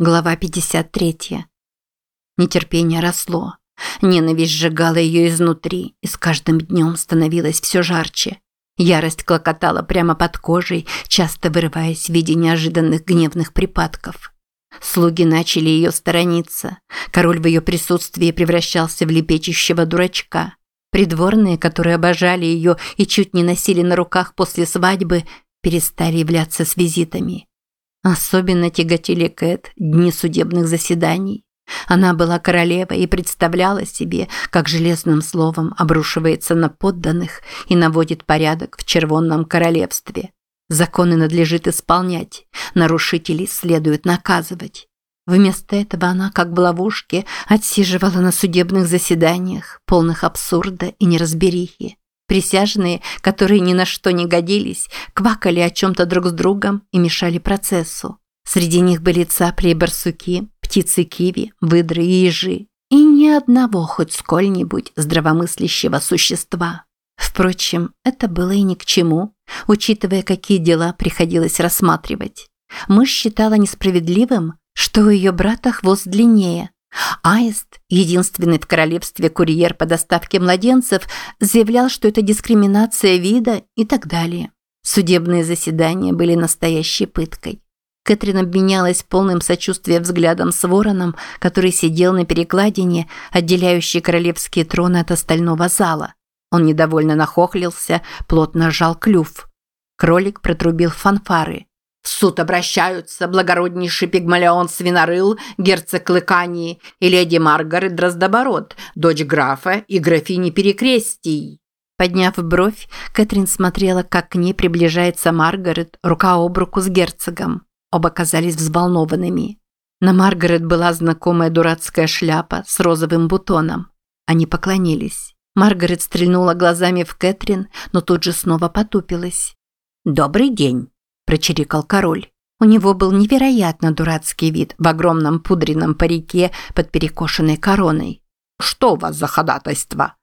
Глава 53. Нетерпение росло. Ненависть сжигала ее изнутри и с каждым днем становилась все жарче. Ярость клокотала прямо под кожей, часто вырываясь в виде неожиданных гневных припадков. Слуги начали ее сторониться. Король в ее присутствии превращался в лепечущего дурачка. Придворные, которые обожали ее и чуть не носили на руках после свадьбы, перестали являться с визитами. Особенно тяготили Кэт дни судебных заседаний. Она была королевой и представляла себе, как железным словом обрушивается на подданных и наводит порядок в червонном королевстве. Законы надлежит исполнять, нарушителей следует наказывать. Вместо этого она, как в ловушке, отсиживала на судебных заседаниях, полных абсурда и неразберихи. Присяжные, которые ни на что не годились, квакали о чем-то друг с другом и мешали процессу. Среди них были цапли и барсуки, птицы киви, выдры и ежи. И ни одного хоть сколь-нибудь здравомыслящего существа. Впрочем, это было и ни к чему, учитывая, какие дела приходилось рассматривать. Мышь считала несправедливым, что у ее брата хвост длиннее, Аист, единственный в королевстве курьер по доставке младенцев, заявлял, что это дискриминация вида и так далее. Судебные заседания были настоящей пыткой. Кэтрин обменялась полным сочувствием взглядом с вороном, который сидел на перекладине, отделяющей королевские троны от остального зала. Он недовольно нахохлился, плотно сжал клюв. Кролик протрубил фанфары. В суд обращаются благороднейший пигмалион Свинорыл, герцог Клыкании и леди Маргарет Дроздобород, дочь графа и графини Перекрестий. Подняв бровь, Кэтрин смотрела, как к ней приближается Маргарет рука об руку с герцогом. Оба казались взволнованными. На Маргарет была знакомая дурацкая шляпа с розовым бутоном. Они поклонились. Маргарет стрельнула глазами в Кэтрин, но тут же снова потупилась. «Добрый день», – прочирикал король. У него был невероятно дурацкий вид в огромном пудренном парике под перекошенной короной. «Что у вас за ходатайство?»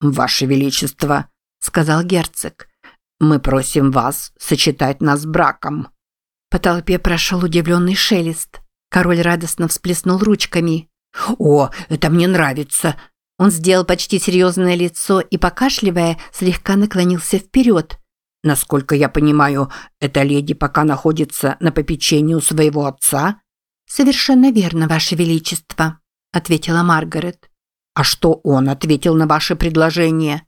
«Ваше Величество», – сказал герцог, – «мы просим вас сочетать нас браком». По толпе прошел удивленный шелест. Король радостно всплеснул ручками. «О, это мне нравится!» Он сделал почти серьезное лицо и, покашливая, слегка наклонился вперед. Насколько я понимаю, эта леди пока находится на попечении у своего отца? Совершенно верно, ваше величество, ответила Маргарет. А что он ответил на ваше предложение?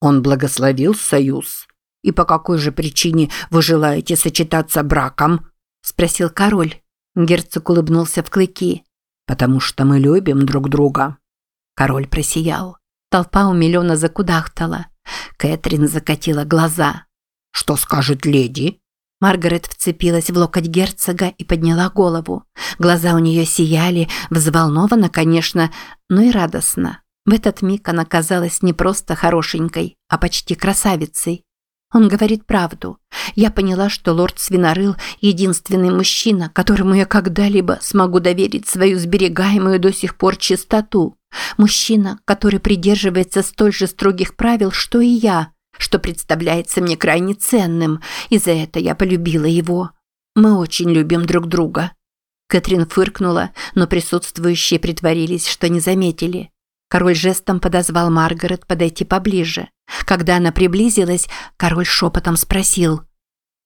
Он благословил союз. И по какой же причине вы желаете сочетаться браком? спросил король. Герцог улыбнулся в клыки. Потому что мы любим друг друга. Король просиял. Толпа умилённо закудахтала. Кэтрин закатила глаза. «Что скажет леди?» Маргарет вцепилась в локоть герцога и подняла голову. Глаза у нее сияли, взволнованно, конечно, но и радостно. В этот миг она казалась не просто хорошенькой, а почти красавицей. Он говорит правду. Я поняла, что лорд Свинорыл – единственный мужчина, которому я когда-либо смогу доверить свою сберегаемую до сих пор чистоту. Мужчина, который придерживается столь же строгих правил, что и я – что представляется мне крайне ценным, и за это я полюбила его. Мы очень любим друг друга». Кэтрин фыркнула, но присутствующие притворились, что не заметили. Король жестом подозвал Маргарет подойти поближе. Когда она приблизилась, король шепотом спросил.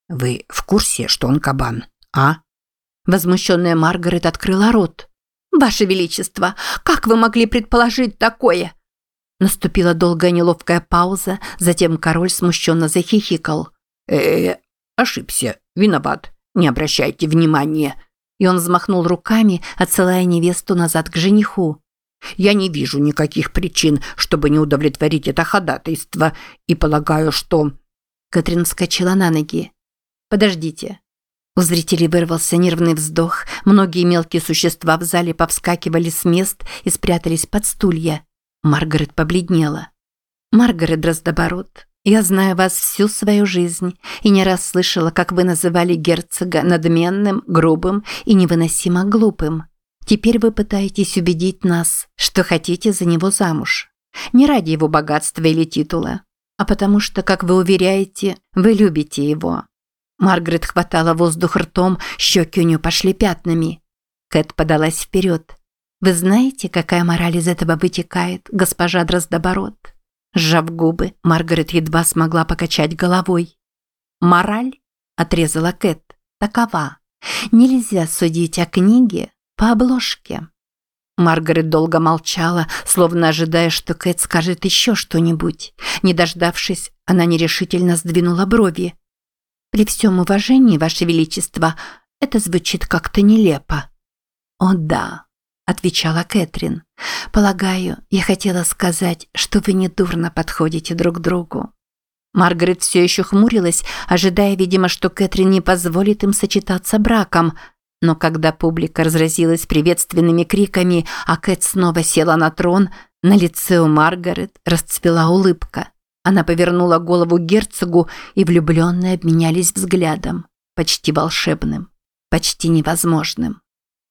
«Вы в курсе, что он кабан, а?» Возмущенная Маргарет открыла рот. «Ваше Величество, как вы могли предположить такое? Наступила долгая неловкая пауза, затем король смущенно захихикал. э, -э ошибся, виноват, не обращайте внимания». И он взмахнул руками, отсылая невесту назад к жениху. «Я не вижу никаких причин, чтобы не удовлетворить это ходатайство, и полагаю, что...» Катрин вскочила на ноги. «Подождите». У зрителей вырвался нервный вздох, многие мелкие существа в зале повскакивали с мест и спрятались под стулья. Маргарет побледнела. «Маргарет Дроздоборот, я знаю вас всю свою жизнь и не раз слышала, как вы называли герцога надменным, грубым и невыносимо глупым. Теперь вы пытаетесь убедить нас, что хотите за него замуж. Не ради его богатства или титула, а потому что, как вы уверяете, вы любите его». Маргарет хватала воздух ртом, щеки у нее пошли пятнами. Кэт подалась вперед. «Вы знаете, какая мораль из этого вытекает, госпожа Дроздоборот?» Сжав губы, Маргарет едва смогла покачать головой. «Мораль?» – отрезала Кэт. «Такова. Нельзя судить о книге по обложке». Маргарет долго молчала, словно ожидая, что Кэт скажет еще что-нибудь. Не дождавшись, она нерешительно сдвинула брови. «При всем уважении, Ваше Величество, это звучит как-то нелепо». «О да», – отвечала Кэтрин. «Полагаю, я хотела сказать, что вы недурно подходите друг другу». Маргарет все еще хмурилась, ожидая, видимо, что Кэтрин не позволит им сочетаться браком. Но когда публика разразилась приветственными криками, а Кэт снова села на трон, на лице у Маргарет расцвела улыбка. Она повернула голову герцогу, и влюбленные обменялись взглядом. Почти волшебным, почти невозможным.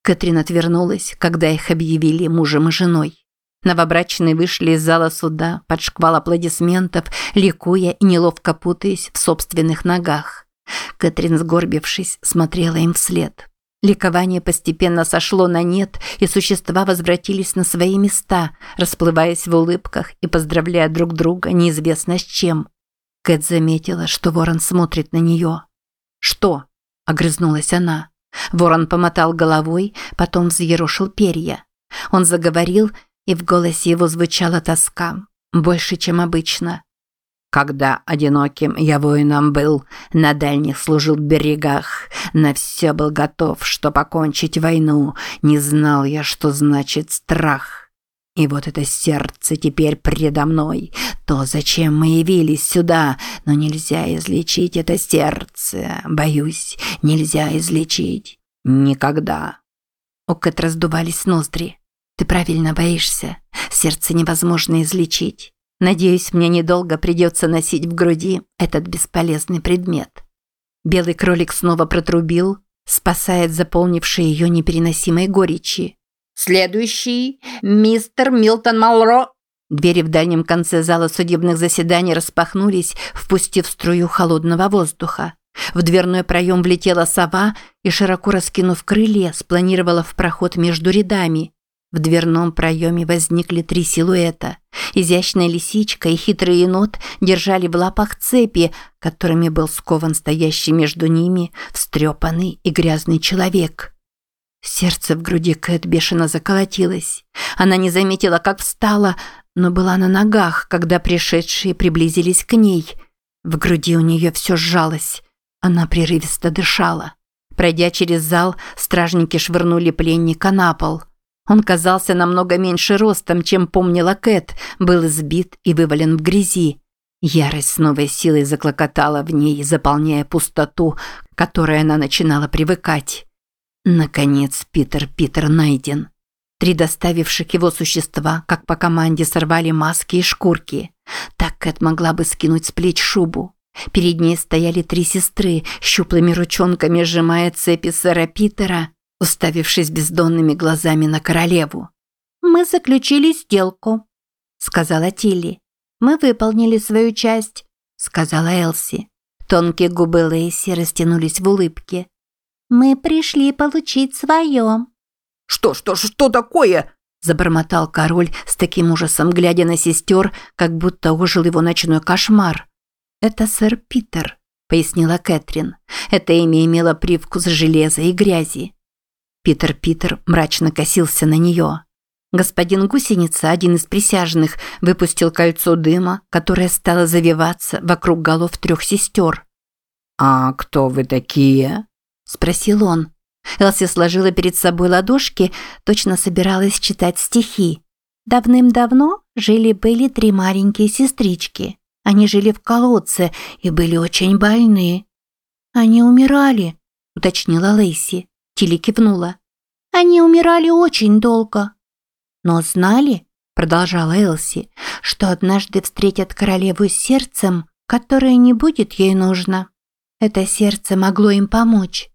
Кэтрин отвернулась, когда их объявили мужем и женой. Новобрачные вышли из зала суда под шквал аплодисментов, ликуя и неловко путаясь в собственных ногах. Кэтрин, сгорбившись, смотрела им вслед. Ликование постепенно сошло на нет, и существа возвратились на свои места, расплываясь в улыбках и поздравляя друг друга неизвестно с чем. Кэт заметила, что ворон смотрит на нее. «Что?» – огрызнулась она. Ворон помотал головой, потом взъерошил перья. Он заговорил, и в голосе его звучала тоска, больше, чем обычно. Когда одиноким я воином был, на дальних служил берегах, на все был готов, что покончить войну, не знал я, что значит страх. И вот это сердце теперь предо мной, то, зачем мы явились сюда, но нельзя излечить это сердце, боюсь, нельзя излечить. Никогда. У Кэт раздувались ноздри. Ты правильно боишься, сердце невозможно излечить. Надеюсь, мне недолго придется носить в груди этот бесполезный предмет. Белый кролик снова протрубил, спасая заполнившей ее непереносимой горечи. «Следующий – мистер Милтон Малро!» Двери в дальнем конце зала судебных заседаний распахнулись, впустив струю холодного воздуха. В дверной проем влетела сова и, широко раскинув крылья, спланировала в проход между рядами. В дверном проеме возникли три силуэта. Изящная лисичка и хитрый енот держали в лапах цепи, которыми был скован стоящий между ними встрепанный и грязный человек. Сердце в груди Кэт бешено заколотилось. Она не заметила, как встала, но была на ногах, когда пришедшие приблизились к ней. В груди у нее все сжалось. Она прерывисто дышала. Пройдя через зал, стражники швырнули пленника на пол – он казался намного меньше ростом, чем помнила Кэт, был избит и вывален в грязи. Ярость с новой силой заклокотала в ней, заполняя пустоту, к которой она начинала привыкать. Наконец Питер Питер найден. Три доставивших его существа, как по команде, сорвали маски и шкурки. Так Кэт могла бы скинуть с плеч шубу. Перед ней стояли три сестры, щуплыми ручонками сжимая цепи сэра Питера, уставившись бездонными глазами на королеву. «Мы заключили сделку», – сказала Тилли. «Мы выполнили свою часть», – сказала Элси. Тонкие губы Лейси растянулись в улыбке. «Мы пришли получить свое». «Что, что, что такое?» – забормотал король с таким ужасом, глядя на сестер, как будто ожил его ночной кошмар. «Это сэр Питер», – пояснила Кэтрин. Это имя имело привкус железа и грязи. Питер Питер мрачно косился на нее. Господин Гусеница, один из присяжных, выпустил кольцо дыма, которое стало завиваться вокруг голов трех сестер. «А кто вы такие?» – спросил он. Элси сложила перед собой ладошки, точно собиралась читать стихи. Давным-давно жили-были три маленькие сестрички. Они жили в колодце и были очень больны. «Они умирали», – уточнила Лейси. Тилли кивнула. Они умирали очень долго. Но знали, продолжала Элси, что однажды встретят королеву с сердцем, которое не будет ей нужно. Это сердце могло им помочь.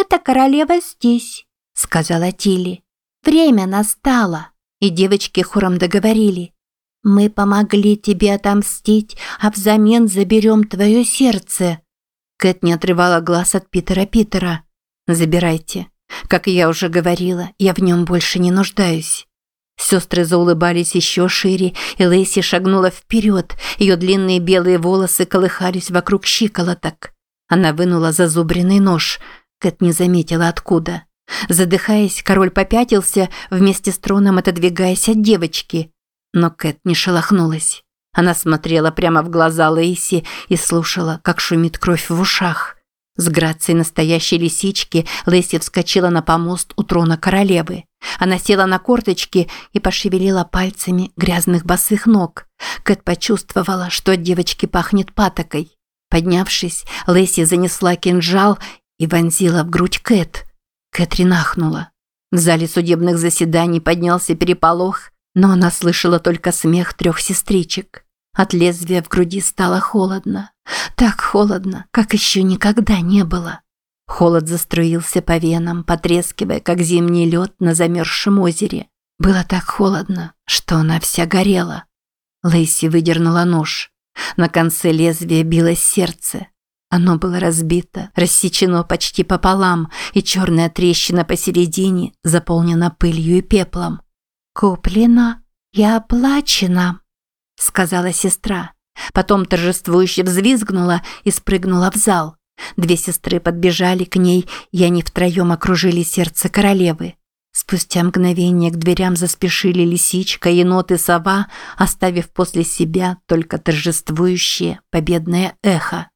«Эта королева здесь», – сказала Тилли. «Время настало». И девочки хором договорили. «Мы помогли тебе отомстить, а взамен заберем твое сердце». Кэт не отрывала глаз от Питера Питера. «Забирайте. Как я уже говорила, я в нем больше не нуждаюсь. Сестры заулыбались еще шире, и Лэйси шагнула вперед. Ее длинные белые волосы колыхались вокруг щиколоток. Она вынула зазубренный нож. Кэт не заметила откуда. Задыхаясь, король попятился, вместе с троном отодвигаясь от девочки. Но Кэт не шелохнулась. Она смотрела прямо в глаза Лейси и слушала, как шумит кровь в ушах. С грацией настоящей лисички Лейси вскочила на помост у трона королевы. Она села на корточки и пошевелила пальцами грязных босых ног. Кэт почувствовала, что от девочки пахнет патокой. Поднявшись, Лэйси занесла кинжал и вонзила в грудь Кэт. Кэтрин ахнула. В зале судебных заседаний поднялся переполох, но она слышала только смех трех сестричек. От лезвия в груди стало холодно. Так холодно, как еще никогда не было. Холод заструился по венам, потрескивая, как зимний лед на замерзшем озере. Было так холодно, что она вся горела. Лейси выдернула нож. На конце лезвия билось сердце. Оно было разбито, рассечено почти пополам, и черная трещина посередине заполнена пылью и пеплом. «Куплено и оплачено», – сказала сестра. Потом торжествующе взвизгнула и спрыгнула в зал. Две сестры подбежали к ней, и они втроем окружили сердце королевы. Спустя мгновение к дверям заспешили лисичка, енот и сова, оставив после себя только торжествующее победное эхо.